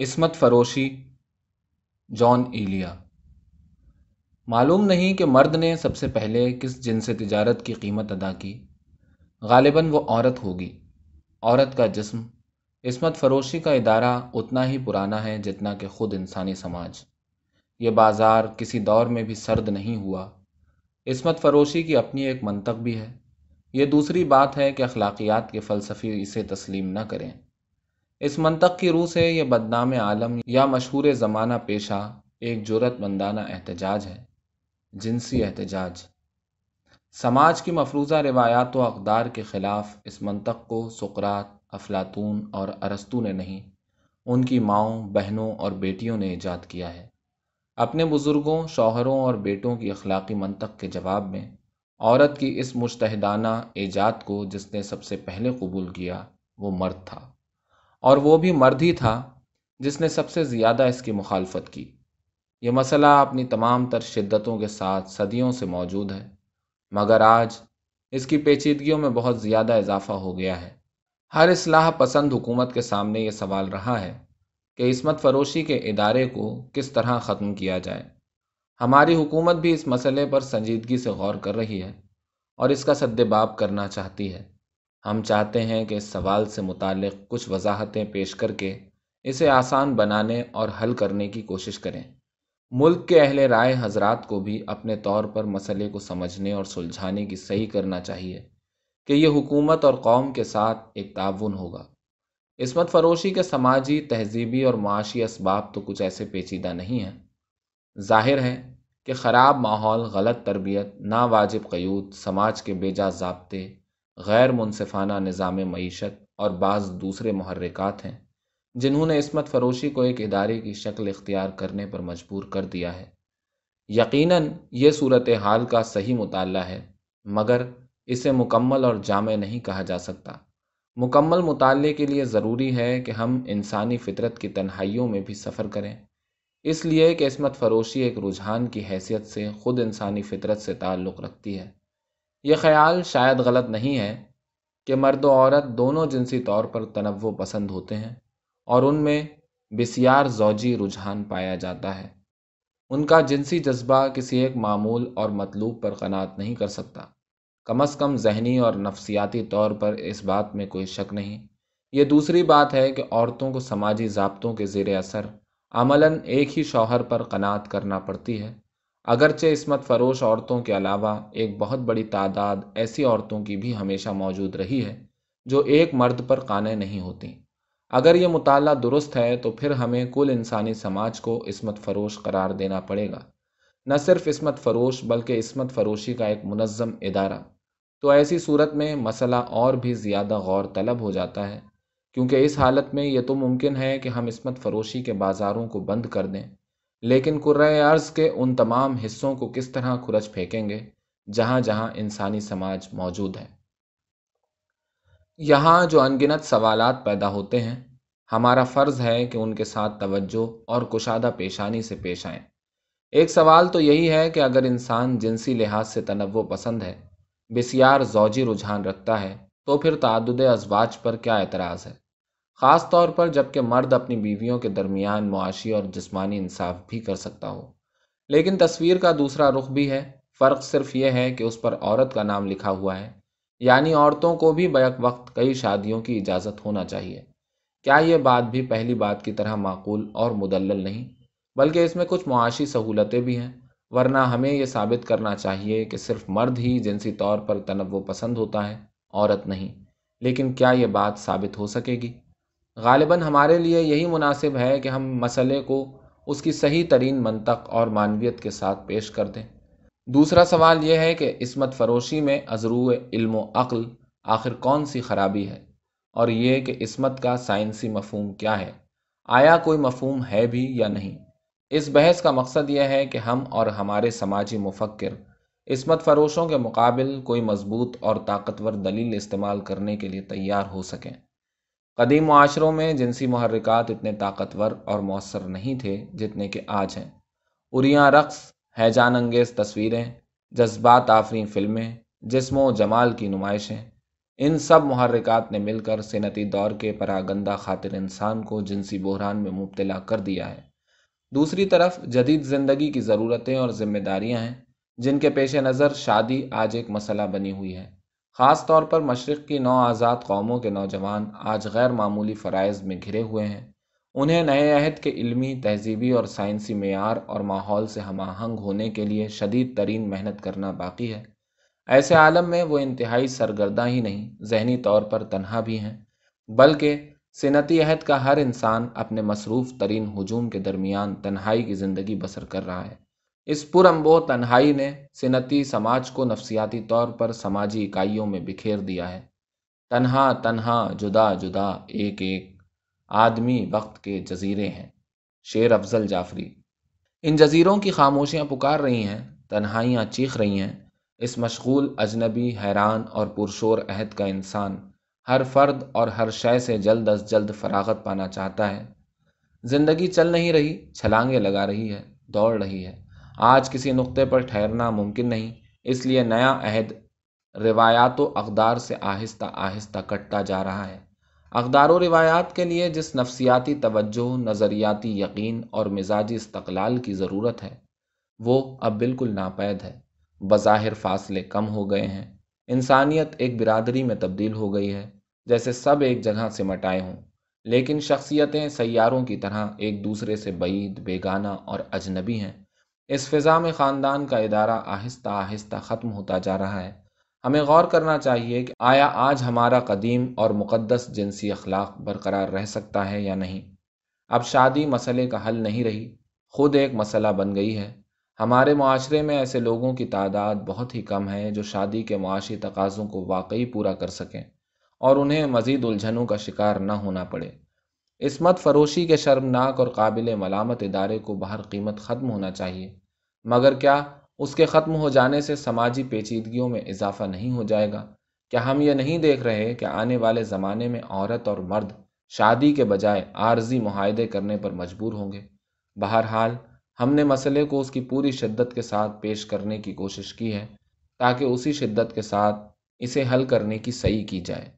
عصمت فروشی جان ایلیا۔ معلوم نہیں کہ مرد نے سب سے پہلے کس جن سے تجارت کی قیمت ادا کی، غالباً وہ عورت ہوگی۔ عورت کا جسم، عصمت فروشی کا ادارہ اتنا ہی پرانا ہے جتنا کہ خود انسانی سماج۔ یہ بازار کسی دور میں بھی سرد نہیں ہوا۔ عصمت فروشی کی اپنی ایک منطق بھی ہے۔ یہ دوسری بات ہے کہ اخلاقیات کے فلسفی اسے تسلیم نہ کریں۔ اس منطق کی روح سے یہ بدنام عالم یا مشہور زمانہ پیشہ ایک جرت مندانہ احتجاج ہے، جنسی احتجاج۔ سماج کی مفروضہ روایات و اقدار کے خلاف اس منطق کو سقرات افلاطون اور ارستو نے نہیں، ان کی ماؤں، بہنوں اور بیٹیوں نے ایجاد کیا ہے۔ اپنے بزرگوں، شوہروں اور بیٹوں کی اخلاقی منطق کے جواب میں، عورت کی اس مشتحدانہ ایجاد کو جس نے سب سے پہلے قبول کیا، وہ مرد تھا۔ اور وہ بھی مرد ہی تھا جس نے سب سے زیادہ اس کی مخالفت کی۔ یہ مسئلہ اپنی تمام تر شدتوں کے ساتھ صدیوں سے موجود ہے، مگر آج اس کی پیچیدگیوں میں بہت زیادہ اضافہ ہو گیا ہے۔ ہر اصلاح پسند حکومت کے سامنے یہ سوال رہا ہے کہ عصمت فروشی کے ادارے کو کس طرح ختم کیا جائے۔ ہماری حکومت بھی اس مسئلے پر سنجیدگی سے غور کر رہی ہے اور اس کا سدباب کرنا چاہتی ہے۔ ہم چاہتے ہیں کہ اس سوال سے متعلق کچھ وضاحتیں پیش کر کے اسے آسان بنانے اور حل کرنے کی کوشش کریں۔ ملک کے اہل رائے حضرات کو بھی اپنے طور پر مسئلے کو سمجھنے اور سلجھانے کی صحیح کرنا چاہیے کہ یہ حکومت اور قوم کے ساتھ ایک تعاون ہوگا۔ عصمت فروشی کے سماجی، تہذیبی اور معاشی اسباب تو کچھ ایسے پیچیدہ نہیں ہیں۔ ظاہر ہے کہ خراب ماحول، غلط تربیت، ناواجب قیود، سماج کے بے جا ضابطے غیر منصفانہ نظام معیشت اور بعض دوسرے محرکات ہیں، جنہوں نے عصمت فروشی کو ایک ادارے کی شکل اختیار کرنے پر مجبور کر دیا ہے۔ یقیناً یہ صورت حال کا صحیح مطالعہ ہے، مگر اسے مکمل اور جامع نہیں کہا جا سکتا۔ مکمل مطالعے کے لیے ضروری ہے کہ ہم انسانی فطرت کی تنہائیوں میں بھی سفر کریں۔ اس لیے کہ عصمت فروشی ایک رجحان کی حیثیت سے خود انسانی فطرت سے تعلق رکھتی ہے۔ یہ خیال شاید غلط نہیں ہے کہ مرد و عورت دونوں جنسی طور پر تنوع پسند ہوتے ہیں اور ان میں بسیار زوجی رجحان پایا جاتا ہے۔ ان کا جنسی جذبہ کسی ایک معمول اور مطلوب پر قناعت نہیں کر سکتا۔ کم از کم ذہنی اور نفسیاتی طور پر اس بات میں کوئی شک نہیں۔ یہ دوسری بات ہے کہ عورتوں کو سماجی ضابطوں کے زیر اثر عملاً ایک ہی شوہر پر قناعت کرنا پڑتی ہے۔ اگرچہ عصمت فروش عورتوں کے علاوہ ایک بہت بڑی تعداد ایسی عورتوں کی بھی ہمیشہ موجود رہی ہے جو ایک مرد پر قانع نہیں ہوتی۔ اگر یہ مطالعہ درست ہے تو پھر ہمیں کل انسانی سماج کو عصمت فروش قرار دینا پڑے گا۔ نہ صرف عصمت فروش بلکہ عصمت فروشی کا ایک منظم ادارہ۔ تو ایسی صورت میں مسئلہ اور بھی زیادہ غور طلب ہو جاتا ہے، کیونکہ اس حالت میں یہ تو ممکن ہے کہ ہم عصمت فروشی کے بازاروں کو بند کر دیں۔ لیکن قرۂۂ عرض کے ان تمام حصوں کو کس طرح کھرچ پھینکیں گے؟ جہاں جہاں انسانی سماج موجود ہے۔ یہاں جو انگنت سوالات پیدا ہوتے ہیں، ہمارا فرض ہے کہ ان کے ساتھ توجہ اور کشادہ پیشانی سے پیش آئیں۔ ایک سوال تو یہی ہے کہ اگر انسان جنسی لحاظ سے تنوع پسند ہے، بسیار زوجی رجحان رکھتا ہے، تو پھر تعدد ازواج پر کیا اعتراض ہے؟ خاص طور پر جبکہ مرد اپنی بیویوں کے درمیان معاشی اور جسمانی انصاف بھی کر سکتا ہو۔ لیکن تصویر کا دوسرا رخ بھی ہے۔ فرق صرف یہ ہے کہ اس پر عورت کا نام لکھا ہوا ہے۔ یعنی عورتوں کو بھی بیک وقت کئی شادیوں کی اجازت ہونا چاہیے۔ کیا یہ بات بھی پہلی بات کی طرح معقول اور مدلل نہیں؟ بلکہ اس میں کچھ معاشی سہولتیں بھی ہیں۔ ورنہ ہمیں یہ ثابت کرنا چاہیے کہ صرف مرد ہی جنسی طور پر تنوع پسند ہوتا ہے، عورت نہیں۔ لیکن کیا یہ بات ثابت ہو سکے گی؟ غالباً ہمارے لیے یہی مناسب ہے کہ ہم مسئلے کو اس کی صحیح ترین منطق اور معنویت کے ساتھ پیش کر دیں۔ دوسرا سوال یہ ہے کہ عصمت فروشی میں ازرو علم و عقل آخر کون سی خرابی ہے؟ اور یہ کہ عصمت کا سائنسی مفہوم کیا ہے؟ آیا کوئی مفہوم ہے بھی یا نہیں؟ اس بحث کا مقصد یہ ہے کہ ہم اور ہمارے سماجی مفکر عصمت فروشوں کے مقابل کوئی مضبوط اور طاقتور دلیل استعمال کرنے کے لیے تیار ہو سکیں۔ قدیم معاشروں میں جنسی محرکات اتنے طاقتور اور مؤثر نہیں تھے جتنے کہ آج ہیں۔ اریاں رقص حیجان انگیز تصویریں، جذبات آفریں فلمیں، جسم و جمال کی نمائشیں، ان سب محرکات نے مل کر صنعتی دور کے پراگندہ خاطر انسان کو جنسی بحران میں مبتلا کر دیا ہے۔ دوسری طرف جدید زندگی کی ضرورتیں اور ذمہ داریاں ہیں، جن کے پیش نظر شادی آج ایک مسئلہ بنی ہوئی ہے۔ خاص طور پر مشرق کی نو آزاد قوموں کے نوجوان آج غیر معمولی فرائض میں گھرے ہوئے ہیں۔ انہیں نئے عہد کے علمی، تہذیبی اور سائنسی معیار اور ماحول سے ہم آہنگ ہونے کے لیے شدید ترین محنت کرنا باقی ہے۔ ایسے عالم میں وہ انتہائی سرگردہ ہی نہیں، ذہنی طور پر تنہا بھی ہیں۔ بلکہ صنعتی عہد کا ہر انسان اپنے مصروف ترین ہجوم کے درمیان تنہائی کی زندگی بسر کر رہا ہے۔ اس پر امبو تنہائی نے صنعتی سماج کو نفسیاتی طور پر سماجی اکائیوں میں بکھیر دیا ہے۔ تنہا تنہا، جدا جدا، ایک ایک، آدمی وقت کے جزیرے ہیں۔ شیر افضل جعفری۔ ان جزیروں کی خاموشیاں پکار رہی ہیں، تنہائیاں چیخ رہی ہیں۔ اس مشغول اجنبی حیران اور پرشور عہد کا انسان ہر فرد اور ہر شے سے جلد از جلد فراغت پانا چاہتا ہے۔ زندگی چل نہیں رہی، چھلانگیں لگا رہی ہے، دوڑ رہی ہے۔ آج کسی نقطے پر ٹھہرنا ممکن نہیں، اس لیے نیا عہد روایات و اقدار سے آہستہ آہستہ کٹتا جا رہا ہے۔ اقدار و روایات کے لیے جس نفسیاتی توجہ، نظریاتی یقین اور مزاجی استقلال کی ضرورت ہے، وہ اب بالکل ناپید ہے۔ بظاہر فاصلے کم ہو گئے ہیں۔ انسانیت ایک برادری میں تبدیل ہو گئی ہے، جیسے سب ایک جگہ سے مٹائے ہوں۔ لیکن شخصیتیں سیاروں کی طرح ایک دوسرے سے بعید، بیگانہ اور اجنبی ہیں۔ اس فضا میں خاندان کا ادارہ آہستہ آہستہ ختم ہوتا جا رہا ہے۔ ہمیں غور کرنا چاہیے کہ آیا آج ہمارا قدیم اور مقدس جنسی اخلاق برقرار رہ سکتا ہے یا نہیں۔ اب شادی مسئلے کا حل نہیں رہی، خود ایک مسئلہ بن گئی ہے۔ ہمارے معاشرے میں ایسے لوگوں کی تعداد بہت ہی کم ہے جو شادی کے معاشی تقاضوں کو واقعی پورا کر سکیں اور انہیں مزید الجھنوں کا شکار نہ ہونا پڑے۔ عصمت فروشی کے شرمناک اور قابل ملامت ادارے کو باہر قیمت ختم ہونا چاہیے۔ مگر کیا اس کے ختم ہو جانے سے سماجی پیچیدگیوں میں اضافہ نہیں ہو جائے گا؟ کیا ہم یہ نہیں دیکھ رہے کہ آنے والے زمانے میں عورت اور مرد شادی کے بجائے عارضی معاہدے کرنے پر مجبور ہوں گے؟ بہرحال، ہم نے مسئلے کو اس کی پوری شدت کے ساتھ پیش کرنے کی کوشش کی ہے تاکہ اسی شدت کے ساتھ اسے حل کرنے کی صحیح کی جائے۔